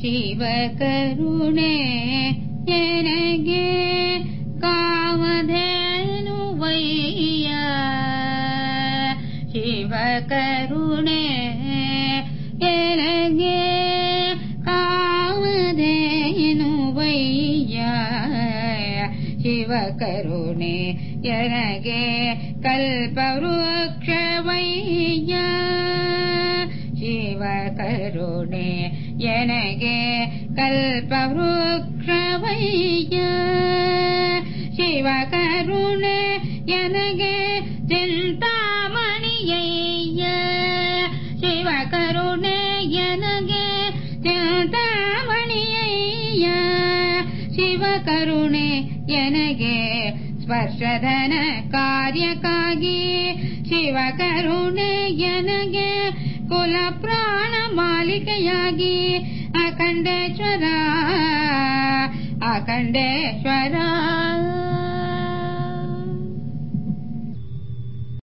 ಶಿವ ಕರುಣೆ ಎನಗೆ ಕಾಮಧೇನು ವಯ್ಯ ಶಿವ ಕರುಣೆ ಎನಗೆ ಕಾಮಧೇನು ವಯ್ಯ ಶಿವ ಕರುಣೆ ಎನಗೆ ಕಲ್ಪವೃಕ್ಷವಯ್ಯ ಕರುಣೆ ಎನಗೆ ಕಲ್ಪವೃಕ್ಷವಯ್ಯ ಶಿವ ಕರುಣೆ ಎನಗೆ ಚಿಂತಾಮಣಿಯಯ್ಯ ಶಿವ ಕರುಣೆ ಎನಗೆ ಚಿಂತಾಮಣಿಯಯ್ಯ ಶಿವ ಕರುಣೆ ಎನಗೆ ಸ್ಪರ್ಶಧನ ಕಾರ್ಯಕ್ಕಾಗಿ ಶಿವ ಕರುಣೆ ಎನಗೆ ಕುಲ ಪ್ರಾಣ ಮಾಲಿಕೆಯಾಗಿ. ಅಖಂಡೇಶ್ವರ ಅಖಂಡೇಶ್ವರ.